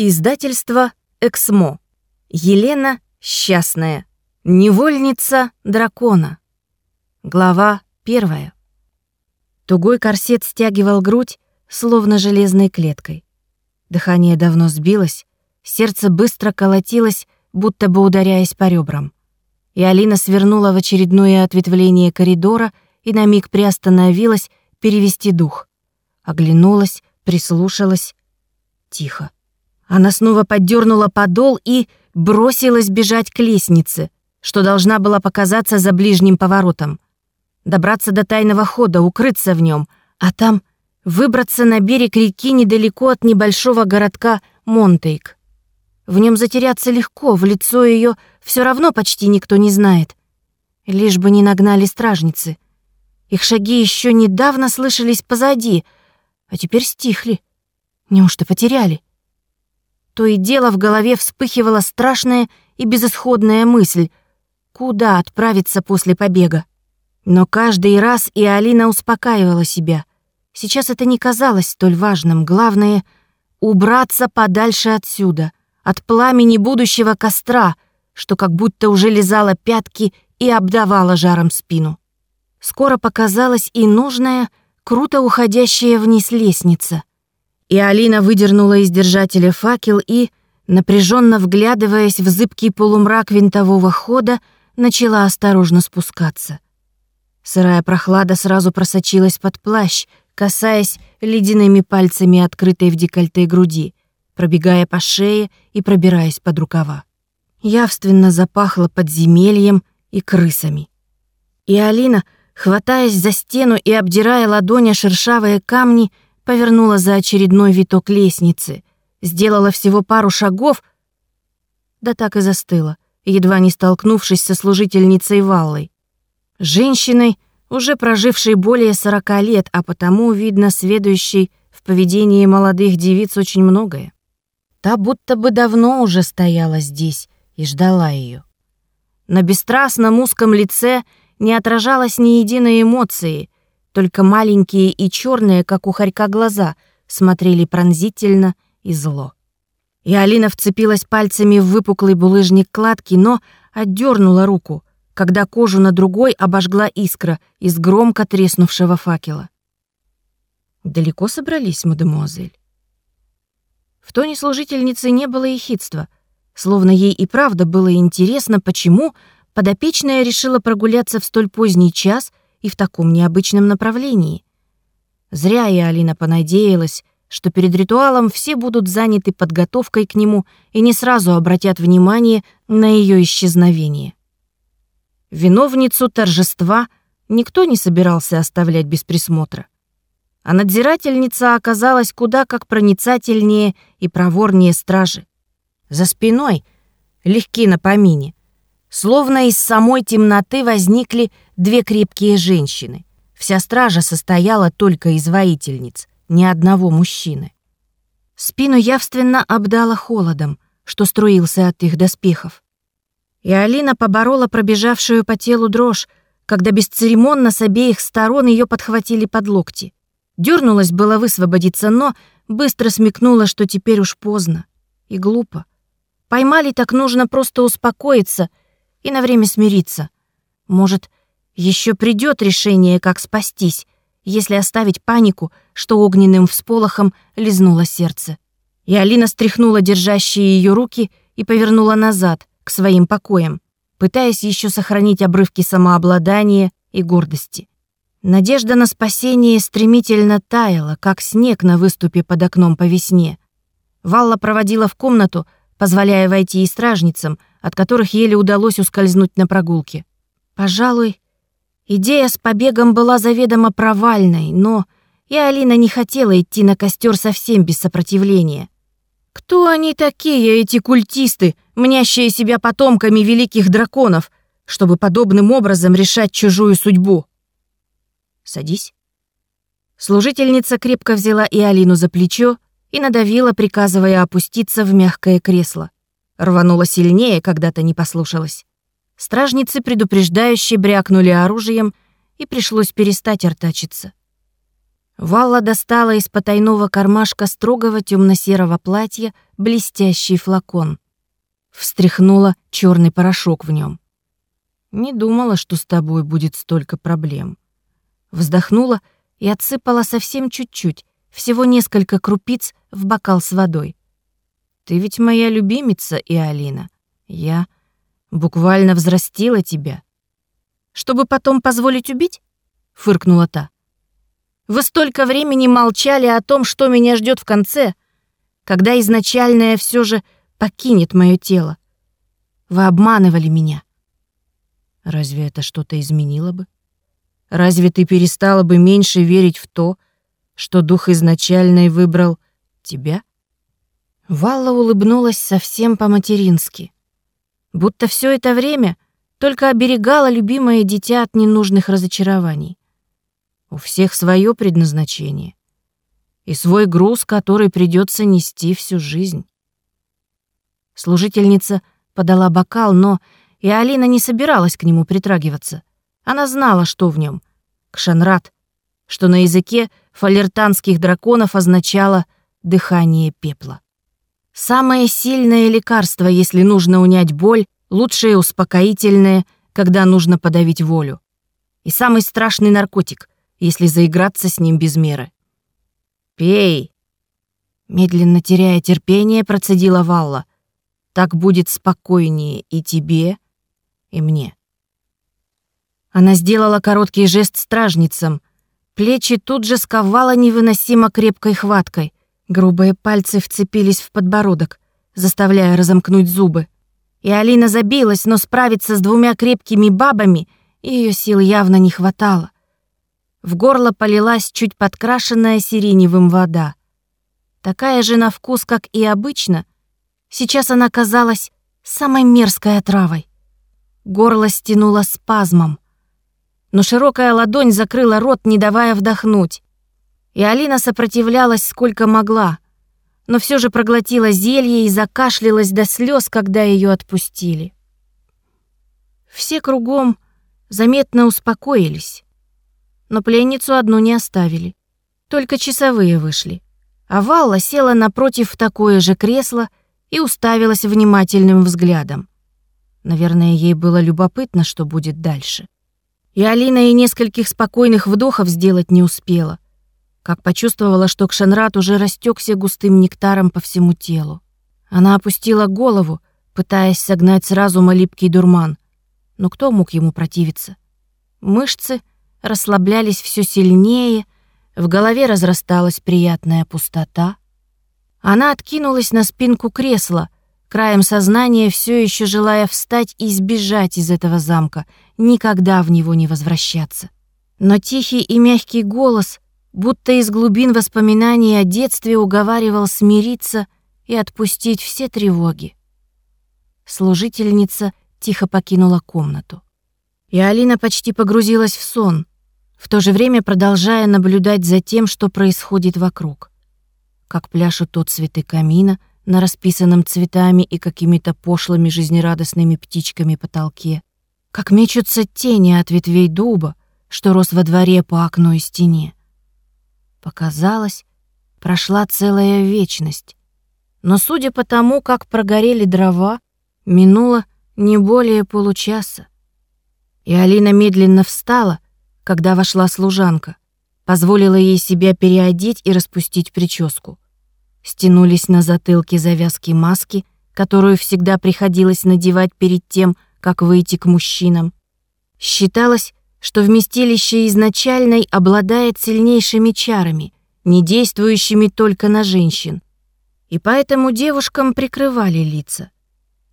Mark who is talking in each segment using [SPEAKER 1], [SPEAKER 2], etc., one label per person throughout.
[SPEAKER 1] Издательство «Эксмо». Елена Счастная. Невольница дракона. Глава первая. Тугой корсет стягивал грудь, словно железной клеткой. Дыхание давно сбилось, сердце быстро колотилось, будто бы ударяясь по ребрам. И Алина свернула в очередное ответвление коридора и на миг приостановилась перевести дух. Оглянулась, прислушалась. Тихо. Она снова поддернула подол и бросилась бежать к лестнице, что должна была показаться за ближним поворотом. Добраться до тайного хода, укрыться в нем, а там выбраться на берег реки недалеко от небольшого городка Монтейк. В нем затеряться легко, в лицо ее все равно почти никто не знает. Лишь бы не нагнали стражницы. Их шаги еще недавно слышались позади, а теперь стихли. Неужто потеряли? То и дело в голове вспыхивала страшная и безысходная мысль, куда отправиться после побега. Но каждый раз и Алина успокаивала себя. Сейчас это не казалось столь важным. Главное — убраться подальше отсюда, от пламени будущего костра, что как будто уже лизало пятки и обдавало жаром спину. Скоро показалась и нужная, круто уходящая вниз лестница. И Алина выдернула из держателя факел и, напряженно вглядываясь в зыбкий полумрак винтового хода, начала осторожно спускаться. Сырая прохлада сразу просочилась под плащ, касаясь ледяными пальцами открытой в декольте груди, пробегая по шее и пробираясь под рукава. Явственно запахло подземельем и крысами. И Алина, хватаясь за стену и обдирая ладони шершавые камни, повернула за очередной виток лестницы, сделала всего пару шагов, да так и застыла, едва не столкнувшись со служительницей Валлой. Женщиной, уже прожившей более сорока лет, а потому, видно, сведущей в поведении молодых девиц очень многое. Та будто бы давно уже стояла здесь и ждала ее. На бесстрастном узком лице не отражалось ни единой эмоции, только маленькие и черные, как у хорька, глаза смотрели пронзительно и зло. И Алина вцепилась пальцами в выпуклый булыжник кладки, но отдернула руку, когда кожу на другой обожгла искра из громко треснувшего факела. «Далеко собрались, мадемуазель?» В тоне служительницы не было ехидства, словно ей и правда было интересно, почему подопечная решила прогуляться в столь поздний час и в таком необычном направлении. Зря и Алина понадеялась, что перед ритуалом все будут заняты подготовкой к нему и не сразу обратят внимание на ее исчезновение. Виновницу торжества никто не собирался оставлять без присмотра. А надзирательница оказалась куда как проницательнее и проворнее стражи. За спиной, легки на помине, Словно из самой темноты возникли две крепкие женщины. Вся стража состояла только из воительниц, ни одного мужчины. Спину явственно обдала холодом, что струился от их доспехов. И Алина поборола пробежавшую по телу дрожь, когда бесцеремонно с обеих сторон ее подхватили под локти. Дернулась было высвободиться, но быстро смекнула, что теперь уж поздно и глупо. Поймали так нужно просто успокоиться — и на время смириться. Может, еще придет решение, как спастись, если оставить панику, что огненным всполохом лизнуло сердце. И Алина стряхнула держащие ее руки и повернула назад, к своим покоям, пытаясь еще сохранить обрывки самообладания и гордости. Надежда на спасение стремительно таяла, как снег на выступе под окном по весне. Валла проводила в комнату, позволяя войти и стражницам, от которых еле удалось ускользнуть на прогулке. Пожалуй, идея с побегом была заведомо провальной, но и Алина не хотела идти на костер совсем без сопротивления. Кто они такие, эти культисты, мнящие себя потомками великих драконов, чтобы подобным образом решать чужую судьбу? Садись. Служительница крепко взяла и Алину за плечо и надавила, приказывая опуститься в мягкое кресло. Рванула сильнее, когда-то не послушалась. Стражницы предупреждающе брякнули оружием, и пришлось перестать артачиться. Валла достала из потайного кармашка строгого темно-серого платья блестящий флакон. Встряхнула черный порошок в нем. Не думала, что с тобой будет столько проблем. Вздохнула и отсыпала совсем чуть-чуть, всего несколько крупиц в бокал с водой. Ты ведь моя любимица, и Алина. Я буквально взрастила тебя. Чтобы потом позволить убить? Фыркнула та. Вы столько времени молчали о том, что меня ждет в конце, когда изначальное все же покинет мое тело. Вы обманывали меня. Разве это что-то изменило бы? Разве ты перестала бы меньше верить в то, что дух изначальный выбрал тебя? Валла улыбнулась совсем по-матерински. Будто все это время только оберегала любимое дитя от ненужных разочарований. У всех свое предназначение и свой груз, который придется нести всю жизнь. Служительница подала бокал, но и Алина не собиралась к нему притрагиваться. Она знала, что в нем. Кшанрат, что на языке фалертанских драконов означало «дыхание пепла». Самое сильное лекарство, если нужно унять боль, лучшее успокоительное, когда нужно подавить волю. И самый страшный наркотик, если заиграться с ним без меры. «Пей!» Медленно теряя терпение, процедила Валла. «Так будет спокойнее и тебе, и мне. Она сделала короткий жест стражницам. Плечи тут же сковала невыносимо крепкой хваткой. Грубые пальцы вцепились в подбородок, заставляя разомкнуть зубы. И Алина забилась, но справиться с двумя крепкими бабами ее сил явно не хватало. В горло полилась чуть подкрашенная сиреневым вода. Такая же на вкус, как и обычно, сейчас она казалась самой мерзкой отравой. Горло стянуло спазмом. Но широкая ладонь закрыла рот, не давая вдохнуть. И Алина сопротивлялась сколько могла, но все же проглотила зелье и закашлялась до слез, когда ее отпустили. Все кругом заметно успокоились, но пленницу одну не оставили. Только часовые вышли. А Валла села напротив в такое же кресло и уставилась внимательным взглядом. Наверное, ей было любопытно, что будет дальше. И Алина и нескольких спокойных вдохов сделать не успела, как почувствовала, что Кшанрат уже растекся густым нектаром по всему телу. Она опустила голову, пытаясь согнать с разума липкий дурман. Но кто мог ему противиться? Мышцы расслаблялись все сильнее, в голове разрасталась приятная пустота. Она откинулась на спинку кресла — краем сознания все еще желая встать и сбежать из этого замка, никогда в него не возвращаться. Но тихий и мягкий голос, будто из глубин воспоминаний о детстве, уговаривал смириться и отпустить все тревоги. Служительница тихо покинула комнату. И Алина почти погрузилась в сон, в то же время продолжая наблюдать за тем, что происходит вокруг. Как пляшут тот цветы камина — на расписанном цветами и какими-то пошлыми жизнерадостными птичками потолке, как мечутся тени от ветвей дуба, что рос во дворе по окну и стене. Показалось, прошла целая вечность, но судя по тому, как прогорели дрова, минуло не более получаса. И Алина медленно встала, когда вошла служанка, позволила ей себя переодеть и распустить прическу стянулись на затылке завязки маски, которую всегда приходилось надевать перед тем, как выйти к мужчинам. Считалось, что вместилище изначальной обладает сильнейшими чарами, не действующими только на женщин. И поэтому девушкам прикрывали лица.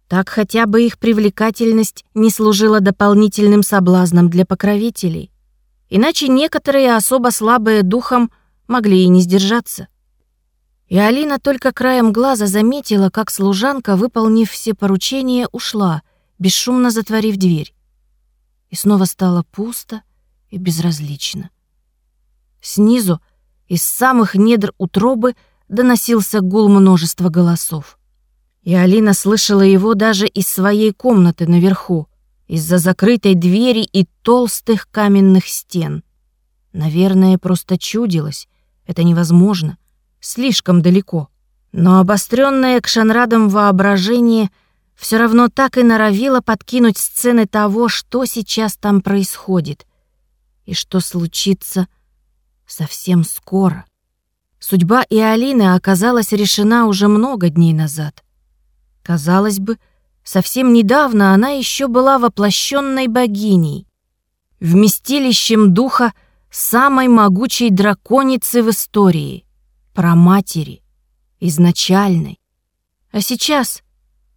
[SPEAKER 1] Так хотя бы их привлекательность не служила дополнительным соблазном для покровителей. Иначе некоторые особо слабые духом могли и не сдержаться. И Алина только краем глаза заметила, как служанка, выполнив все поручения, ушла, бесшумно затворив дверь. И снова стало пусто и безразлично. Снизу, из самых недр утробы, доносился гул множества голосов. И Алина слышала его даже из своей комнаты наверху, из-за закрытой двери и толстых каменных стен. Наверное, просто чудилось — Это невозможно. Слишком далеко. Но обостренное к шанрадам воображение все равно так и норовило подкинуть сцены того, что сейчас там происходит. И что случится совсем скоро. Судьба и Алины оказалась решена уже много дней назад. Казалось бы, совсем недавно она еще была воплощенной богиней, вместилищем духа самой могучей драконицы в истории, проматери, изначальной. А сейчас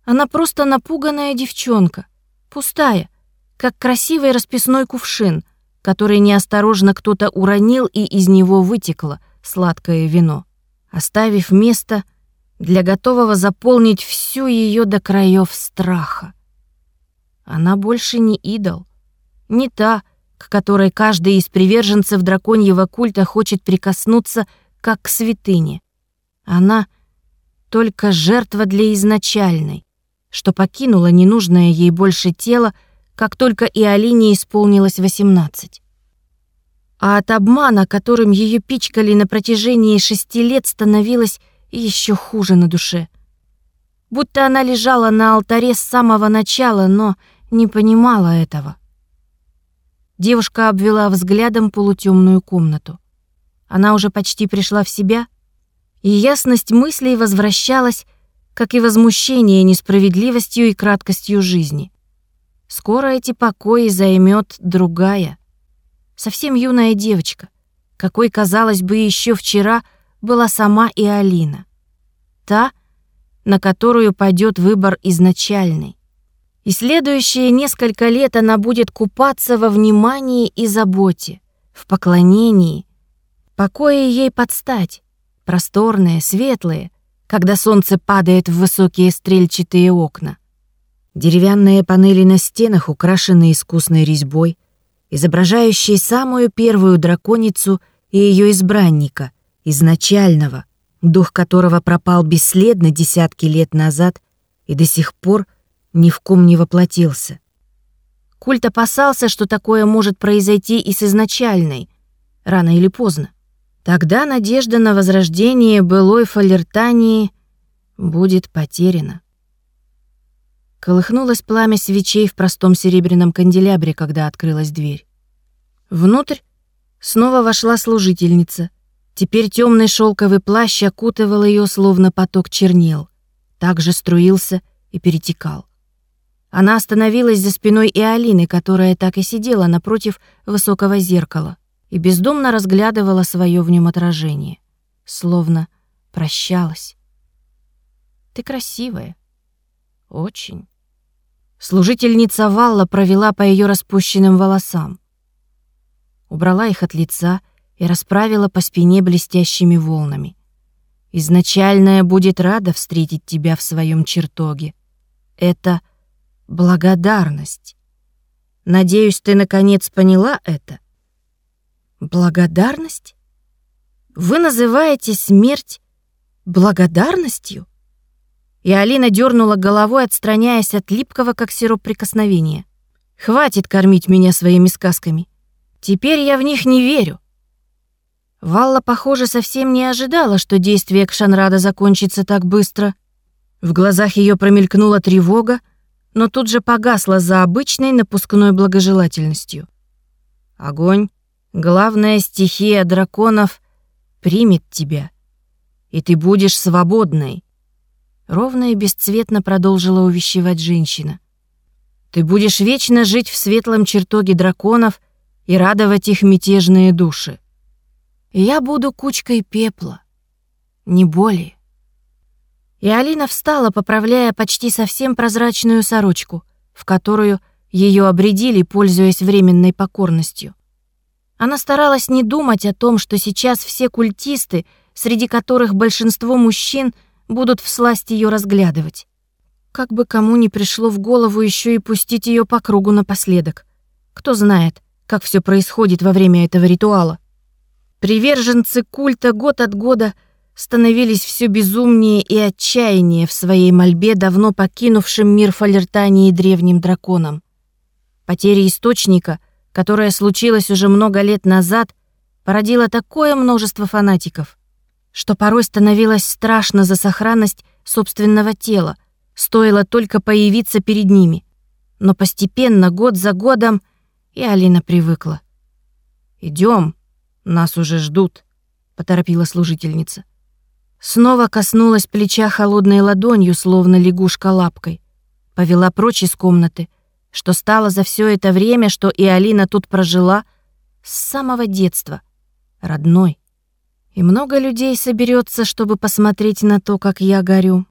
[SPEAKER 1] она просто напуганная девчонка, пустая, как красивый расписной кувшин, который неосторожно кто-то уронил и из него вытекло сладкое вино, оставив место для готового заполнить всю ее до краев страха. Она больше не идол, не та, к которой каждый из приверженцев драконьего культа хочет прикоснуться, как к святыне. Она только жертва для изначальной, что покинула ненужное ей больше тело, как только и Алине исполнилось восемнадцать. А от обмана, которым ее пичкали на протяжении шести лет, становилось еще хуже на душе. Будто она лежала на алтаре с самого начала, но не понимала этого. Девушка обвела взглядом полутемную комнату. Она уже почти пришла в себя, и ясность мыслей возвращалась, как и возмущение несправедливостью и краткостью жизни. Скоро эти покои займет другая, совсем юная девочка, какой, казалось бы, еще вчера была сама и Алина. Та, на которую пойдет выбор изначальный. И следующие несколько лет она будет купаться во внимании и заботе, в поклонении. Покои ей подстать, просторные, светлые, когда солнце падает в высокие стрельчатые окна. Деревянные панели на стенах украшены искусной резьбой, изображающей самую первую драконицу и ее избранника, изначального, дух которого пропал бесследно десятки лет назад и до сих пор — ни в ком не воплотился. Культ опасался, что такое может произойти и с изначальной, рано или поздно. Тогда надежда на возрождение былой фалертании будет потеряна. Колыхнулось пламя свечей в простом серебряном канделябре, когда открылась дверь. Внутрь снова вошла служительница. Теперь темный шелковый плащ окутывал ее, словно поток чернил. Также струился и перетекал. Она остановилась за спиной и Алины, которая так и сидела напротив высокого зеркала и бездумно разглядывала свое в нем отражение, словно прощалась. «Ты красивая. Очень». Служительница Валла провела по ее распущенным волосам, убрала их от лица и расправила по спине блестящими волнами. «Изначальная будет рада встретить тебя в своем чертоге. Это — благодарность. Надеюсь, ты наконец поняла это? Благодарность? Вы называете смерть благодарностью? И Алина дернула головой, отстраняясь от липкого, как сироп, прикосновения. Хватит кормить меня своими сказками. Теперь я в них не верю. Валла, похоже, совсем не ожидала, что действие Кшанрада закончится так быстро. В глазах ее промелькнула тревога, но тут же погасла за обычной напускной благожелательностью. Огонь, главная стихия драконов, примет тебя, и ты будешь свободной. Ровно и бесцветно продолжила увещевать женщина. Ты будешь вечно жить в светлом чертоге драконов и радовать их мятежные души. Я буду кучкой пепла, не более. И Алина встала, поправляя почти совсем прозрачную сорочку, в которую ее обредили, пользуясь временной покорностью. Она старалась не думать о том, что сейчас все культисты, среди которых большинство мужчин, будут всласть ее разглядывать. Как бы кому ни пришло в голову еще и пустить ее по кругу напоследок. Кто знает, как все происходит во время этого ритуала. Приверженцы культа год от года — становились все безумнее и отчаяннее в своей мольбе давно покинувшим мир Фалертании древним драконам. Потеря источника, которая случилась уже много лет назад, породила такое множество фанатиков, что порой становилось страшно за сохранность собственного тела, стоило только появиться перед ними. Но постепенно, год за годом, и Алина привыкла. Идем, нас уже ждут», — поторопила служительница. Снова коснулась плеча холодной ладонью, словно лягушка лапкой. Повела прочь из комнаты, что стало за все это время, что и Алина тут прожила, с самого детства, родной. И много людей соберется, чтобы посмотреть на то, как я горю.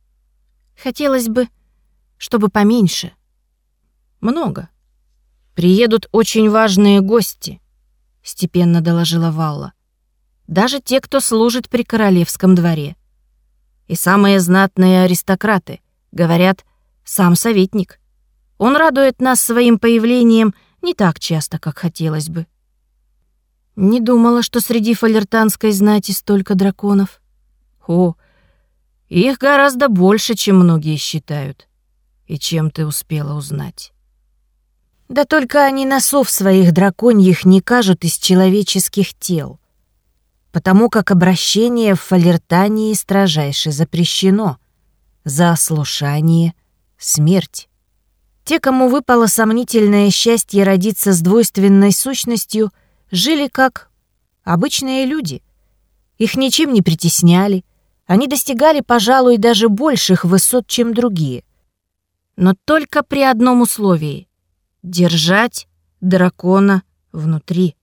[SPEAKER 1] Хотелось бы, чтобы поменьше. Много. Приедут очень важные гости, степенно доложила Валла. Даже те, кто служит при королевском дворе. И самые знатные аристократы, говорят, сам советник. Он радует нас своим появлением не так часто, как хотелось бы. Не думала, что среди фалертанской знати столько драконов. О, их гораздо больше, чем многие считают. И чем ты успела узнать? Да только они носов своих драконьих не кажут из человеческих тел, потому как обращение в Фалертании строжайше запрещено. За ослушание — смерть. Те, кому выпало сомнительное счастье родиться с двойственной сущностью, жили как обычные люди. Их ничем не притесняли, они достигали, пожалуй, даже больших высот, чем другие. Но только при одном условии держать дракона внутри.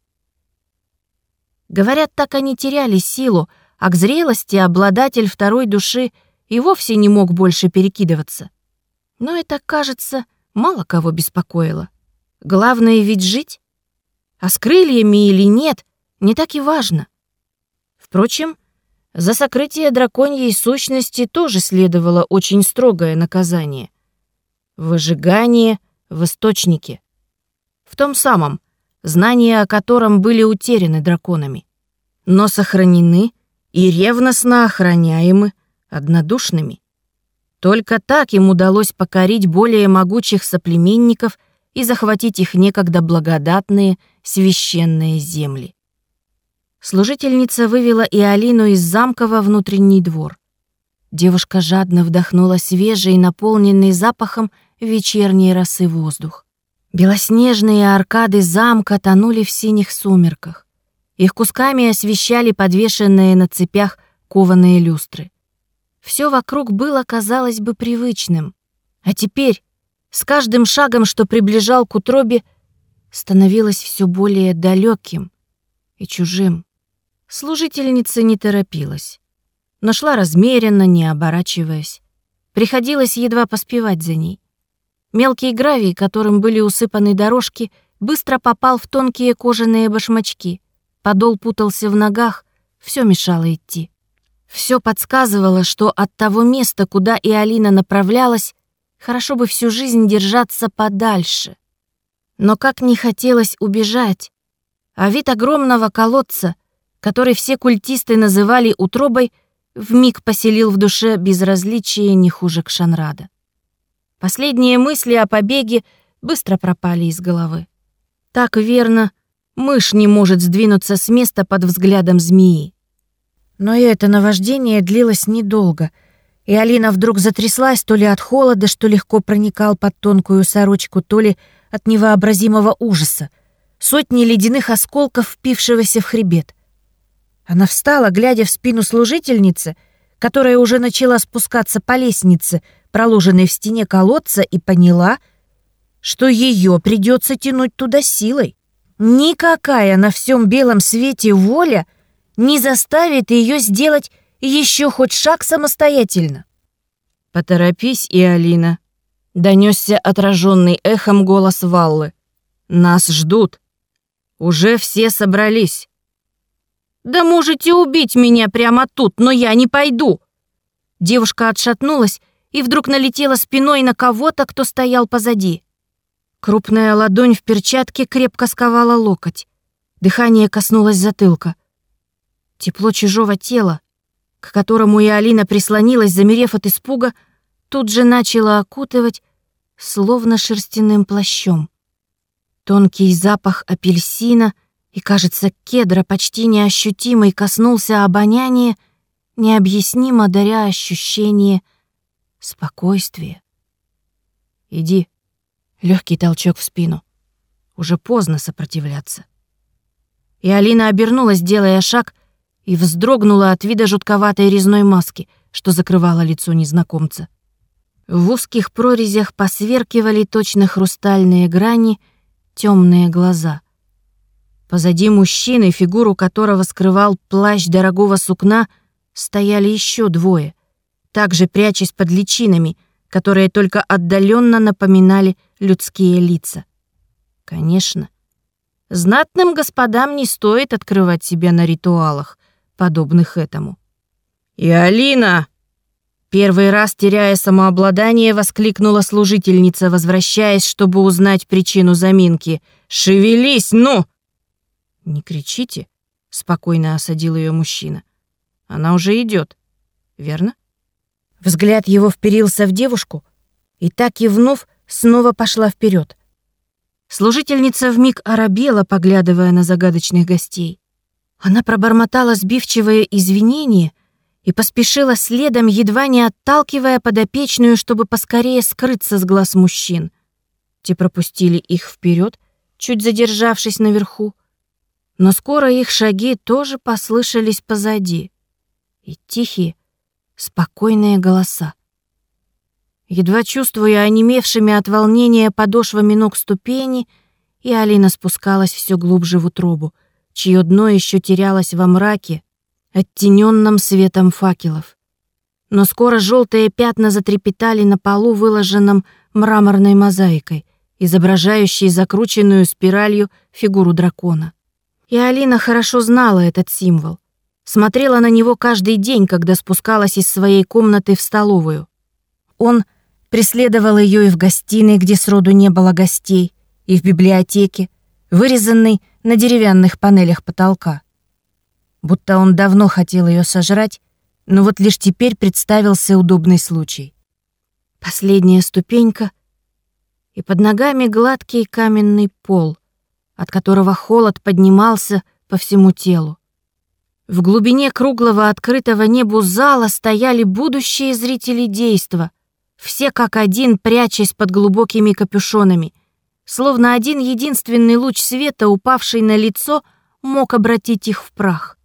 [SPEAKER 1] Говорят, так они теряли силу, а к зрелости обладатель второй души и вовсе не мог больше перекидываться. Но это, кажется, мало кого беспокоило. Главное ведь жить. А с крыльями или нет, не так и важно. Впрочем, за сокрытие драконьей сущности тоже следовало очень строгое наказание. Выжигание в источнике. В том самом, знания о котором были утеряны драконами, но сохранены и ревностно охраняемы однодушными. Только так им удалось покорить более могучих соплеменников и захватить их некогда благодатные священные земли. Служительница вывела и Алину из замка во внутренний двор. Девушка жадно вдохнула свежий, наполненный запахом вечерней росы воздух. Белоснежные аркады замка тонули в синих сумерках. Их кусками освещали подвешенные на цепях кованые люстры. Все вокруг было, казалось бы, привычным. А теперь, с каждым шагом, что приближал к утробе, становилось все более далеким и чужим. Служительница не торопилась, но шла размеренно, не оборачиваясь. Приходилось едва поспевать за ней. Мелкий гравий, которым были усыпаны дорожки, быстро попал в тонкие кожаные башмачки. Подол путался в ногах, все мешало идти. Все подсказывало, что от того места, куда и Алина направлялась, хорошо бы всю жизнь держаться подальше. Но как не хотелось убежать, а вид огромного колодца, который все культисты называли утробой, вмиг поселил в душе безразличие не хуже Кшанрада. Последние мысли о побеге быстро пропали из головы. Так верно, мышь не может сдвинуться с места под взглядом змеи. Но и это наваждение длилось недолго, и Алина вдруг затряслась то ли от холода, что легко проникал под тонкую сорочку, то ли от невообразимого ужаса, сотни ледяных осколков, впившегося в хребет. Она встала, глядя в спину служительницы, которая уже начала спускаться по лестнице, проложенной в стене колодца, и поняла, что ее придется тянуть туда силой. Никакая на всем белом свете воля не заставит ее сделать еще хоть шаг самостоятельно. «Поторопись, и Алина», — донесся отраженный эхом голос Валлы. «Нас ждут. Уже все собрались». «Да можете убить меня прямо тут, но я не пойду!» Девушка отшатнулась и вдруг налетела спиной на кого-то, кто стоял позади. Крупная ладонь в перчатке крепко сковала локоть. Дыхание коснулось затылка. Тепло чужого тела, к которому и Алина прислонилась, замерев от испуга, тут же начало окутывать, словно шерстяным плащом. Тонкий запах апельсина И, кажется, кедра почти неощутимый коснулся обоняния, необъяснимо даря ощущение спокойствия. «Иди», — легкий толчок в спину. Уже поздно сопротивляться. И Алина обернулась, делая шаг, и вздрогнула от вида жутковатой резной маски, что закрывала лицо незнакомца. В узких прорезях посверкивали точно хрустальные грани, темные глаза. Позади мужчины, фигуру которого скрывал плащ дорогого сукна, стояли еще двое, также прячась под личинами, которые только отдаленно напоминали людские лица. Конечно, знатным господам не стоит открывать себя на ритуалах, подобных этому. «И Алина!» Первый раз, теряя самообладание, воскликнула служительница, возвращаясь, чтобы узнать причину заминки. «Шевелись, ну!» «Не кричите», — спокойно осадил ее мужчина. «Она уже идет, верно?» Взгляд его вперился в девушку, и так кивнув, снова пошла вперед. Служительница вмиг оробела, поглядывая на загадочных гостей. Она пробормотала сбивчивое извинение и поспешила следом, едва не отталкивая подопечную, чтобы поскорее скрыться с глаз мужчин. Те пропустили их вперед, чуть задержавшись наверху, но скоро их шаги тоже послышались позади. И тихие, спокойные голоса. Едва чувствуя онемевшими от волнения подошвами ног ступени, и Алина спускалась все глубже в утробу, чье дно еще терялось во мраке, оттененном светом факелов. Но скоро желтые пятна затрепетали на полу, выложенном мраморной мозаикой, изображающей закрученную спиралью фигуру дракона. И Алина хорошо знала этот символ. Смотрела на него каждый день, когда спускалась из своей комнаты в столовую. Он преследовал ее и в гостиной, где сроду не было гостей, и в библиотеке, вырезанной на деревянных панелях потолка. Будто он давно хотел ее сожрать, но вот лишь теперь представился удобный случай. Последняя ступенька, и под ногами гладкий каменный пол, от которого холод поднимался по всему телу. В глубине круглого открытого небу зала стояли будущие зрители действа, все как один прячась под глубокими капюшонами, словно один единственный луч света, упавший на лицо, мог обратить их в прах.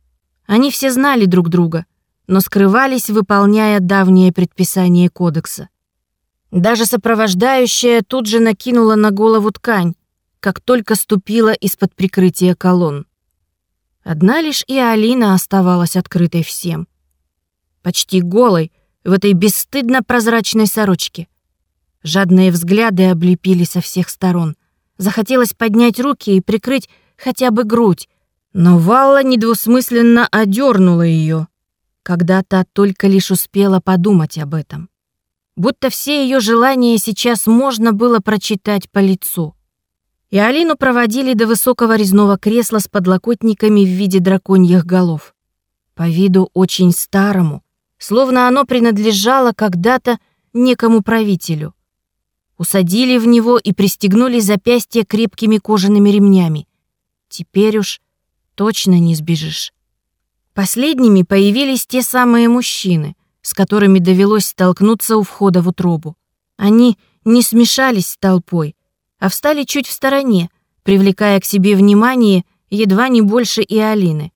[SPEAKER 1] Они все знали друг друга, но скрывались, выполняя давние предписания кодекса. Даже сопровождающая тут же накинула на голову ткань, как только ступила из-под прикрытия колонн. Одна лишь и Алина оставалась открытой всем. Почти голой, в этой бесстыдно прозрачной сорочке. Жадные взгляды облепили со всех сторон. Захотелось поднять руки и прикрыть хотя бы грудь, но Валла недвусмысленно одернула ее, когда та только лишь успела подумать об этом. Будто все ее желания сейчас можно было прочитать по лицу и Алину проводили до высокого резного кресла с подлокотниками в виде драконьих голов. По виду очень старому, словно оно принадлежало когда-то некому правителю. Усадили в него и пристегнули запястья крепкими кожаными ремнями. Теперь уж точно не сбежишь. Последними появились те самые мужчины, с которыми довелось столкнуться у входа в утробу. Они не смешались с толпой, а встали чуть в стороне, привлекая к себе внимание едва не больше и Алины.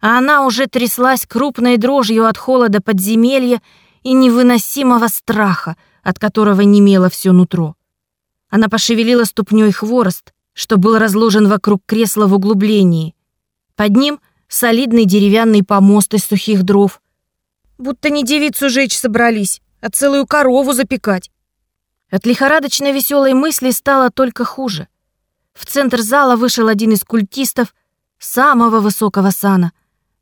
[SPEAKER 1] А она уже тряслась крупной дрожью от холода подземелья и невыносимого страха, от которого немело все нутро. Она пошевелила ступней хворост, что был разложен вокруг кресла в углублении. Под ним солидный деревянный помост из сухих дров. Будто не девицу жечь собрались, а целую корову запекать. От лихорадочно веселой мысли стало только хуже. В центр зала вышел один из культистов самого высокого сана.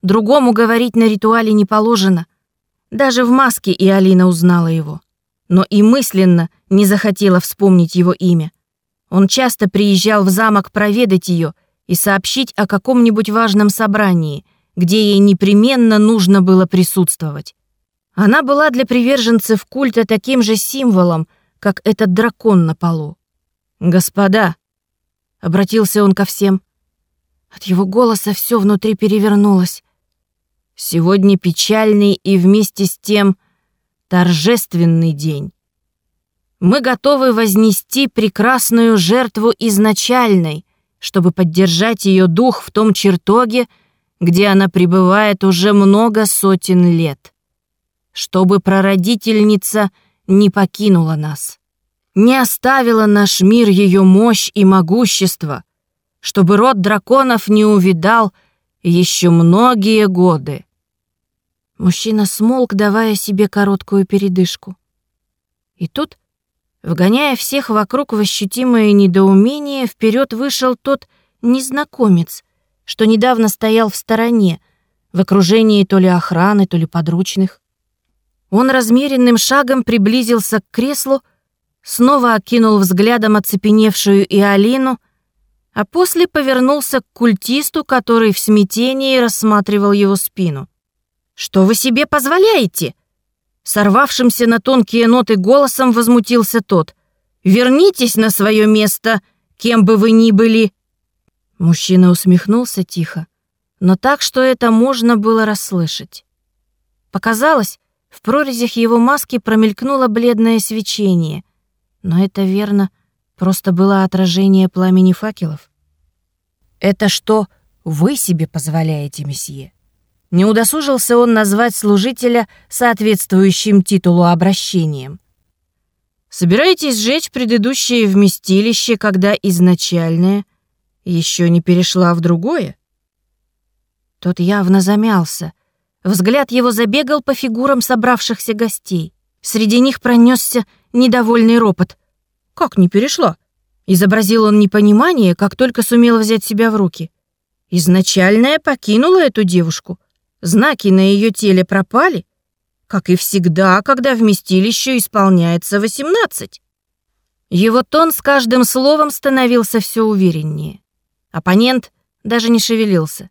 [SPEAKER 1] Другому говорить на ритуале не положено. Даже в маске и Алина узнала его. Но и мысленно не захотела вспомнить его имя. Он часто приезжал в замок проведать ее и сообщить о каком-нибудь важном собрании, где ей непременно нужно было присутствовать. Она была для приверженцев культа таким же символом, как этот дракон на полу. «Господа!» — обратился он ко всем. От его голоса все внутри перевернулось. Сегодня печальный и вместе с тем торжественный день. Мы готовы вознести прекрасную жертву изначальной, чтобы поддержать ее дух в том чертоге, где она пребывает уже много сотен лет. Чтобы прародительница не покинула нас, не оставила наш мир ее мощь и могущество, чтобы род драконов не увидал еще многие годы. Мужчина смолк, давая себе короткую передышку. И тут, вгоняя всех вокруг в ощутимое недоумение, вперед вышел тот незнакомец, что недавно стоял в стороне, в окружении то ли охраны, то ли подручных. Он размеренным шагом приблизился к креслу, снова окинул взглядом оцепеневшую и Алину, а после повернулся к культисту, который в смятении рассматривал его спину. «Что вы себе позволяете?» Сорвавшимся на тонкие ноты голосом возмутился тот. «Вернитесь на свое место, кем бы вы ни были!» Мужчина усмехнулся тихо, но так, что это можно было расслышать. Показалось, в прорезях его маски промелькнуло бледное свечение, но это верно, просто было отражение пламени факелов. «Это что вы себе позволяете, месье?» Не удосужился он назвать служителя соответствующим титулу обращением. «Собираетесь сжечь предыдущее вместилище, когда изначальное еще не перешла в другое?» Тот явно замялся. Взгляд его забегал по фигурам собравшихся гостей. Среди них пронесся недовольный ропот. «Как не перешла?» Изобразил он непонимание, как только сумел взять себя в руки. Изначальная покинула эту девушку — Знаки на ее теле пропали, как и всегда, когда вместилище исполняется 18. Его тон с каждым словом становился все увереннее. Оппонент даже не шевелился.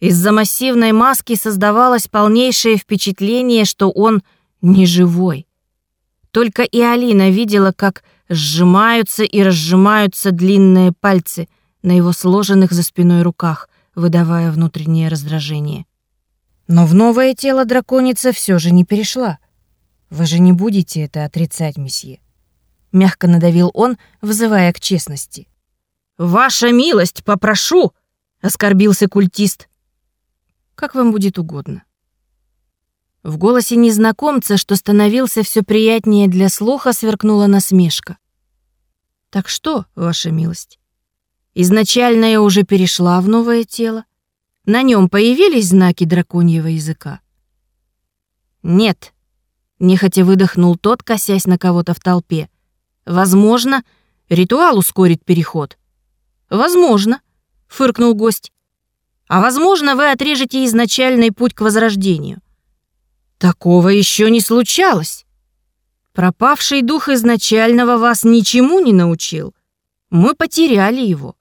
[SPEAKER 1] Из-за массивной маски создавалось полнейшее впечатление, что он не живой. Только и Алина видела, как сжимаются и разжимаются длинные пальцы на его сложенных за спиной руках, выдавая внутреннее раздражение. Но в новое тело драконица все же не перешла. Вы же не будете это отрицать, месье. Мягко надавил он, вызывая к честности. «Ваша милость, попрошу!» — оскорбился культист. «Как вам будет угодно». В голосе незнакомца, что становился все приятнее для слуха, сверкнула насмешка. «Так что, ваша милость, изначальная уже перешла в новое тело? На нем появились знаки драконьего языка? Нет, нехотя выдохнул тот, косясь на кого-то в толпе. Возможно, ритуал ускорит переход. Возможно, фыркнул гость. А возможно, вы отрежете изначальный путь к возрождению. Такого еще не случалось. Пропавший дух изначального вас ничему не научил. Мы потеряли его.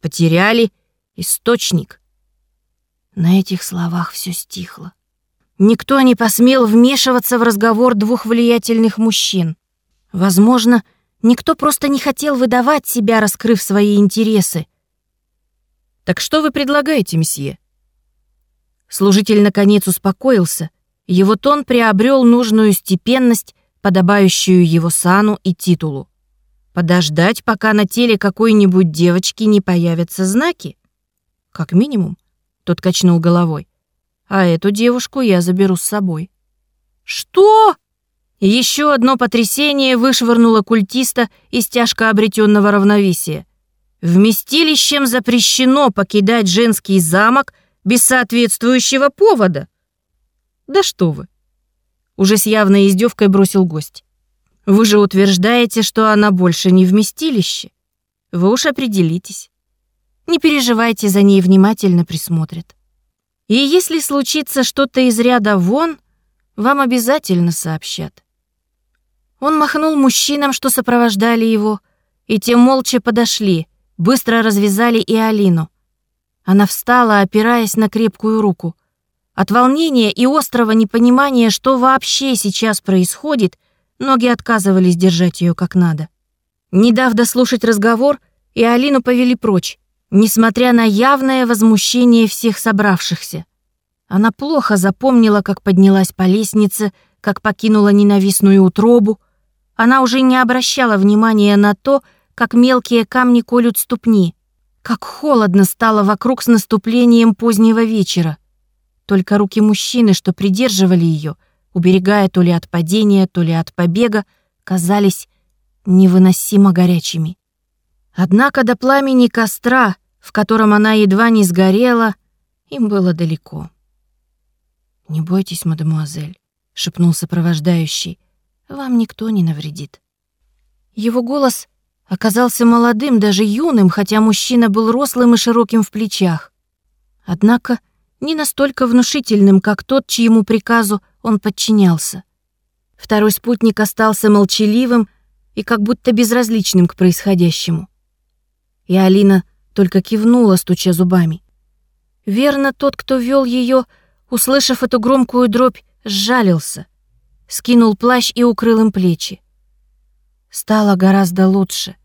[SPEAKER 1] Потеряли источник. На этих словах все стихло. Никто не посмел вмешиваться в разговор двух влиятельных мужчин. Возможно, никто просто не хотел выдавать себя, раскрыв свои интересы. «Так что вы предлагаете, месье?» Служитель наконец успокоился. Его тон приобрел нужную степенность, подобающую его сану и титулу. Подождать, пока на теле какой-нибудь девочки не появятся знаки? Как минимум. Тот качнул головой. А эту девушку я заберу с собой. Что? Еще одно потрясение вышвырнуло культиста из тяжко обретенного равновесия. Вместилищем запрещено покидать женский замок без соответствующего повода. Да что вы? Уже с явной издевкой бросил гость. Вы же утверждаете, что она больше не вместилище. Вы уж определитесь. Не переживайте, за ней внимательно присмотрят. И если случится что-то из ряда вон, вам обязательно сообщат. Он махнул мужчинам, что сопровождали его, и те молча подошли, быстро развязали и Алину. Она встала, опираясь на крепкую руку. От волнения и острого непонимания, что вообще сейчас происходит, ноги отказывались держать ее как надо. Не дав дослушать разговор, и Алину повели прочь, несмотря на явное возмущение всех собравшихся. Она плохо запомнила, как поднялась по лестнице, как покинула ненавистную утробу. Она уже не обращала внимания на то, как мелкие камни колют ступни, как холодно стало вокруг с наступлением позднего вечера. Только руки мужчины, что придерживали ее, уберегая то ли от падения, то ли от побега, казались невыносимо горячими. Однако до пламени костра, в котором она едва не сгорела, им было далеко. «Не бойтесь, мадемуазель», — шепнул сопровождающий, — «вам никто не навредит». Его голос оказался молодым, даже юным, хотя мужчина был рослым и широким в плечах. Однако не настолько внушительным, как тот, чьему приказу он подчинялся. Второй спутник остался молчаливым и как будто безразличным к происходящему. И Алина только кивнула, стуча зубами. Верно, тот, кто вел ее, услышав эту громкую дробь, сжалился, скинул плащ и укрыл им плечи. Стало гораздо лучше.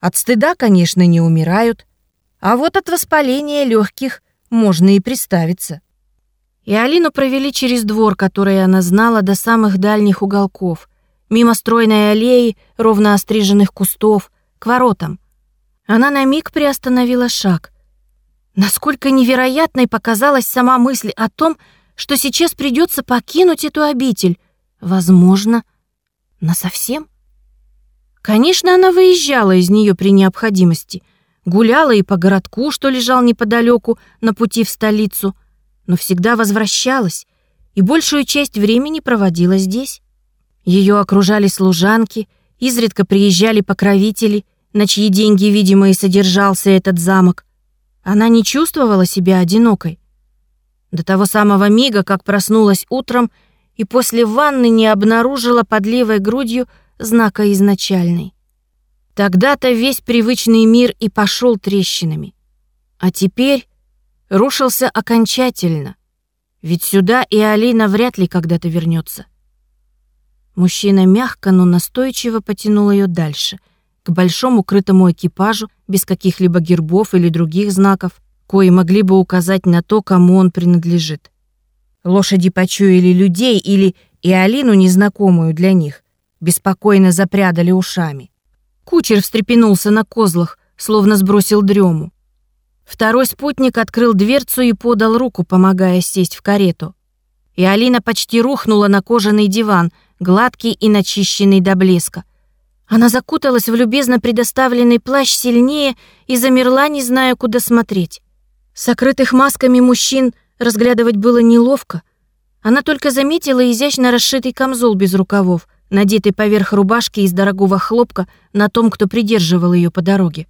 [SPEAKER 1] От стыда, конечно, не умирают, а вот от воспаления легких можно и приставиться. И Алину провели через двор, который она знала до самых дальних уголков, мимо стройной аллеи, ровно остриженных кустов, к воротам. Она на миг приостановила шаг. Насколько невероятной показалась сама мысль о том, что сейчас придется покинуть эту обитель. Возможно, насовсем? Конечно, она выезжала из нее при необходимости — гуляла и по городку, что лежал неподалеку, на пути в столицу, но всегда возвращалась и большую часть времени проводила здесь. Ее окружали служанки, изредка приезжали покровители, на чьи деньги, видимо, и содержался этот замок. Она не чувствовала себя одинокой. До того самого мига, как проснулась утром и после ванны не обнаружила под левой грудью знака изначальной. Тогда-то весь привычный мир и пошел трещинами. А теперь рушился окончательно, ведь сюда и Алина вряд ли когда-то вернется. Мужчина мягко, но настойчиво потянул ее дальше, к большому крытому экипажу, без каких-либо гербов или других знаков, кои могли бы указать на то, кому он принадлежит. Лошади почуяли людей или и Алину, незнакомую для них, беспокойно запрядали ушами. Кучер встрепенулся на козлах, словно сбросил дрему. Второй спутник открыл дверцу и подал руку, помогая сесть в карету. И Алина почти рухнула на кожаный диван, гладкий и начищенный до блеска. Она закуталась в любезно предоставленный плащ сильнее и замерла, не зная, куда смотреть. Сокрытых масками мужчин разглядывать было неловко. Она только заметила изящно расшитый камзол без рукавов — надетый поверх рубашки из дорогого хлопка на том, кто придерживал ее по дороге.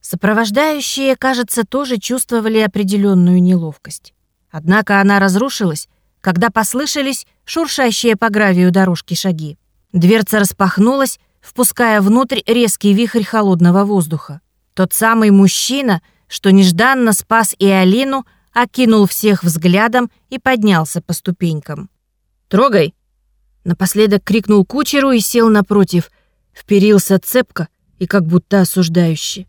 [SPEAKER 1] Сопровождающие, кажется, тоже чувствовали определенную неловкость. Однако она разрушилась, когда послышались шуршащие по гравию дорожки шаги. Дверца распахнулась, впуская внутрь резкий вихрь холодного воздуха. Тот самый мужчина, что нежданно спас и Алину, окинул всех взглядом и поднялся по ступенькам. «Трогай!» Напоследок крикнул кучеру и сел напротив, вперился цепко и как будто осуждающе.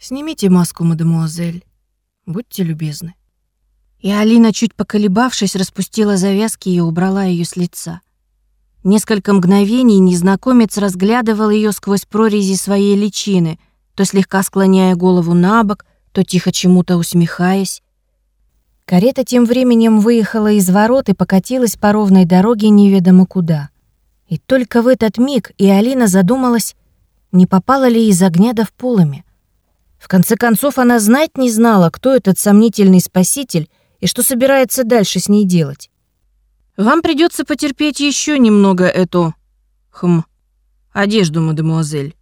[SPEAKER 1] «Снимите маску, мадемуазель. Будьте любезны». И Алина, чуть поколебавшись, распустила завязки и убрала ее с лица. Несколько мгновений незнакомец разглядывал ее сквозь прорези своей личины, то слегка склоняя голову на бок, то тихо чему-то усмехаясь. Карета тем временем выехала из ворот и покатилась по ровной дороге неведомо куда. И только в этот миг и Алина задумалась, не попала ли из огня до в полыми. В конце концов, она знать не знала, кто этот сомнительный спаситель и что собирается дальше с ней делать. «Вам придется потерпеть еще немного эту... хм... одежду, мадемуазель».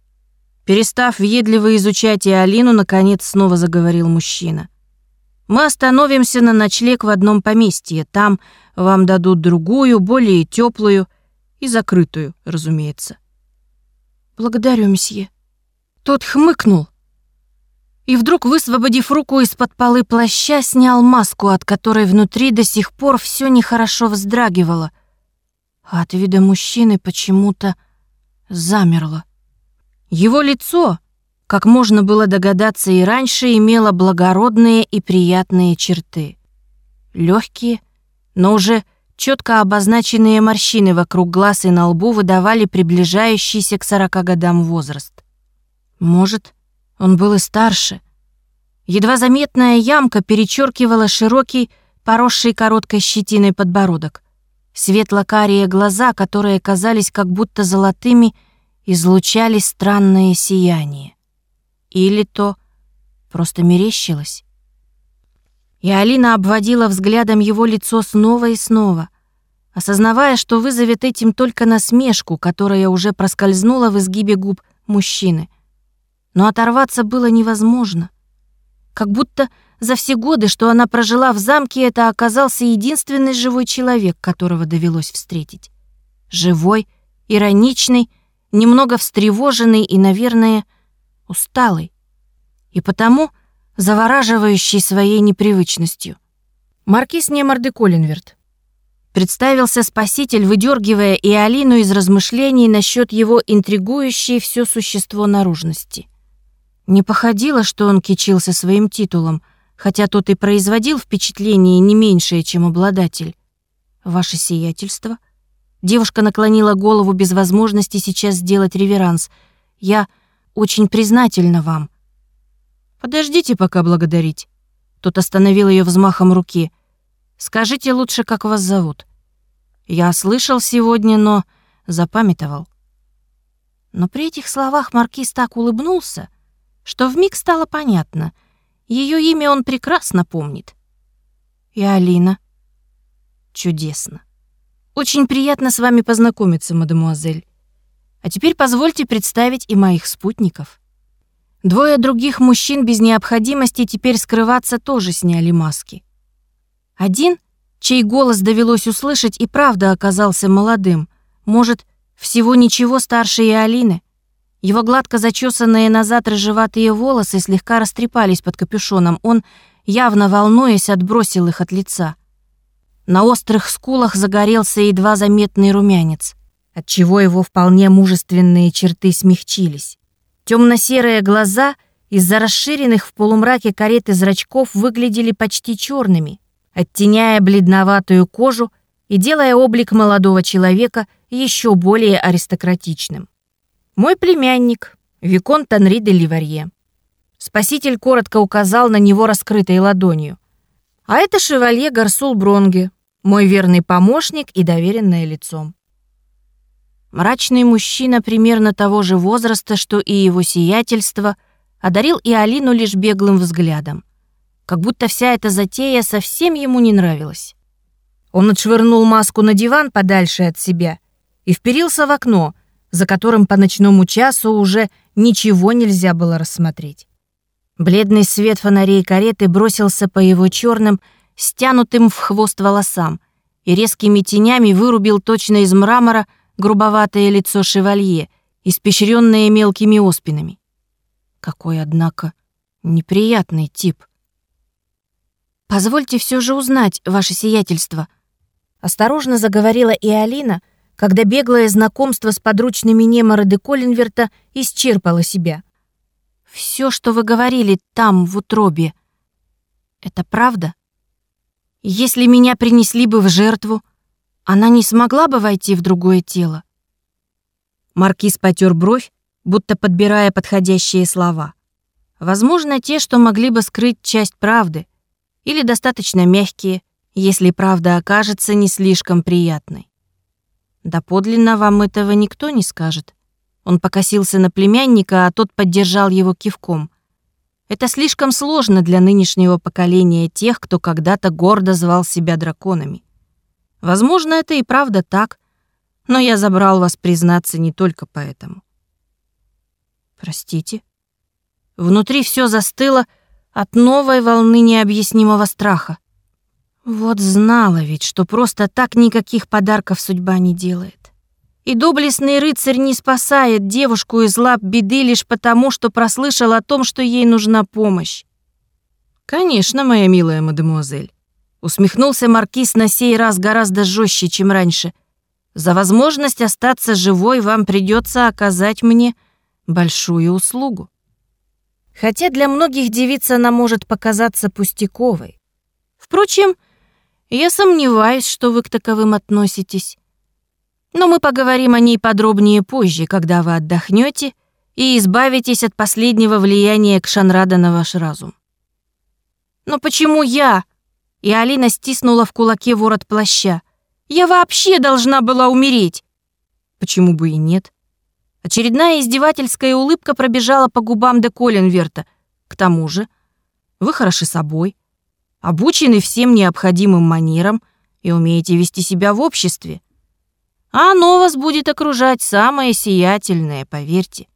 [SPEAKER 1] Перестав въедливо изучать и Алину, наконец снова заговорил мужчина. Мы остановимся на ночлег в одном поместье. Там вам дадут другую, более теплую и закрытую, разумеется. Благодарю, месье. Тот хмыкнул и вдруг, высвободив руку из-под полы плаща, снял маску, от которой внутри до сих пор все нехорошо вздрагивало. А от вида мужчины почему-то замерло. Его лицо, как можно было догадаться и раньше, имела благородные и приятные черты. Легкие, но уже четко обозначенные морщины вокруг глаз и на лбу выдавали приближающийся к сорока годам возраст. Может, он был и старше. Едва заметная ямка перечеркивала широкий, поросший короткой щетиной подбородок. Светло-карие глаза, которые казались как будто золотыми, излучали странное сияние. Или то просто мерещилось. И Алина обводила взглядом его лицо снова и снова, осознавая, что вызовет этим только насмешку, которая уже проскользнула в изгибе губ мужчины. Но оторваться было невозможно. Как будто за все годы, что она прожила в замке, это оказался единственный живой человек, которого довелось встретить. Живой, ироничный, немного встревоженный и, наверное, усталый. И потому завораживающий своей непривычностью. Маркиз Немарды Коллинверт. Представился спаситель, выдергивая и Алину из размышлений насчет его интригующей все существо наружности. Не походило, что он кичился своим титулом, хотя тот и производил впечатление не меньшее, чем обладатель. «Ваше сиятельство?» Девушка наклонила голову без возможности сейчас сделать реверанс. «Я очень признательна вам». «Подождите пока благодарить». Тот остановил ее взмахом руки. «Скажите лучше, как вас зовут». «Я слышал сегодня, но запамятовал». Но при этих словах маркиз так улыбнулся, что вмиг стало понятно. Ее имя он прекрасно помнит. И Алина. Чудесно. Очень приятно с вами познакомиться, мадемуазель. А теперь позвольте представить и моих спутников. Двое других мужчин без необходимости теперь скрываться тоже сняли маски. Один, чей голос довелось услышать, и правда оказался молодым, может, всего ничего старше и Алины. Его гладко зачесанные назад рыжеватые волосы слегка растрепались под капюшоном. Он, явно волнуясь, отбросил их от лица. На острых скулах загорелся едва заметный румянец, отчего его вполне мужественные черты смягчились. Темно-серые глаза из-за расширенных в полумраке кареты зрачков выглядели почти черными, оттеняя бледноватую кожу и делая облик молодого человека еще более аристократичным. «Мой племянник, Виконт Анри де Ливарье». Спаситель коротко указал на него раскрытой ладонью. А это шевалье Гарсул Бронге, мой верный помощник и доверенное лицо. Мрачный мужчина примерно того же возраста, что и его сиятельство, одарил и Алину лишь беглым взглядом. Как будто вся эта затея совсем ему не нравилась. Он отшвырнул маску на диван подальше от себя и вперился в окно, за которым по ночному часу уже ничего нельзя было рассмотреть. Бледный свет фонарей кареты бросился по его черным, стянутым в хвост волосам и резкими тенями вырубил точно из мрамора грубоватое лицо шевалье, испещренное мелкими оспинами. Какой, однако, неприятный тип. «Позвольте все же узнать, ваше сиятельство», — осторожно заговорила и Алина, когда беглое знакомство с подручными Немора де Коллинверта исчерпало себя. Все, что вы говорили там, в утробе, это правда? Если меня принесли бы в жертву, она не смогла бы войти в другое тело. Маркиз потер бровь, будто подбирая подходящие слова. Возможно, те, что могли бы скрыть часть правды, или достаточно мягкие, если правда окажется не слишком приятной. Да подлинно вам этого никто не скажет. Он покосился на племянника, а тот поддержал его кивком. Это слишком сложно для нынешнего поколения тех, кто когда-то гордо звал себя драконами. Возможно, это и правда так, но я забрал вас признаться не только поэтому. Простите. Внутри все застыло от новой волны необъяснимого страха. Вот знала ведь, что просто так никаких подарков судьба не делает. И доблестный рыцарь не спасает девушку из лап беды лишь потому, что прослышал о том, что ей нужна помощь. «Конечно, моя милая мадемуазель», — усмехнулся маркиз на сей раз гораздо жестче, чем раньше. «За возможность остаться живой вам придется оказать мне большую услугу». Хотя для многих девиц она может показаться пустяковой. Впрочем, я сомневаюсь, что вы к таковым относитесь. Но мы поговорим о ней подробнее позже, когда вы отдохнете и избавитесь от последнего влияния Кшанрада на ваш разум. Но почему я? И Алина стиснула в кулаке ворот плаща. Я вообще должна была умереть. Почему бы и нет? Очередная издевательская улыбка пробежала по губам де Коленверта. К тому же, вы хороши собой, обучены всем необходимым манерам и умеете вести себя в обществе. А оно вас будет окружать самое сиятельное, поверьте.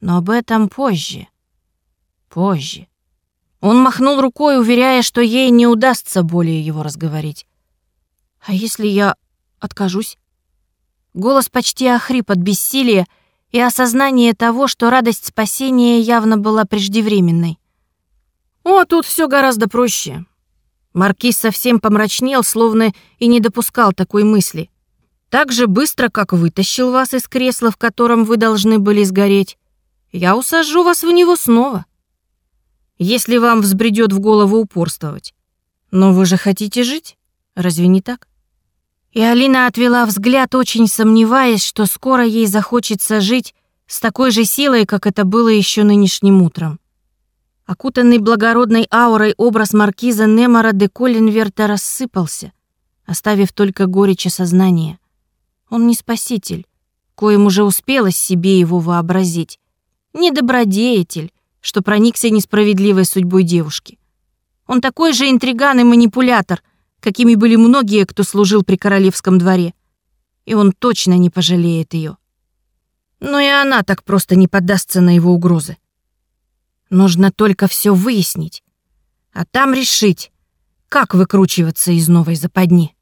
[SPEAKER 1] Но об этом позже. Позже. Он махнул рукой, уверяя, что ей не удастся более его разговорить. «А если я откажусь?» Голос почти охрип от бессилия и осознания того, что радость спасения явно была преждевременной. «О, тут все гораздо проще». Маркиз совсем помрачнел, словно и не допускал такой мысли. «Так же быстро, как вытащил вас из кресла, в котором вы должны были сгореть, я усажу вас в него снова если вам взбредет в голову упорствовать. Но вы же хотите жить, разве не так? И Алина отвела взгляд, очень сомневаясь, что скоро ей захочется жить с такой же силой, как это было еще нынешним утром. Окутанный благородной аурой образ маркиза Немора де Коллинверта рассыпался, оставив только горечь осознания. Он не спаситель, коим уже успелось себе его вообразить, не добродетель, что проникся несправедливой судьбой девушки. Он такой же интриган и манипулятор, какими были многие, кто служил при королевском дворе. И он точно не пожалеет ее. Но и она так просто не поддастся на его угрозы. Нужно только все выяснить, а там решить, как выкручиваться из новой западни.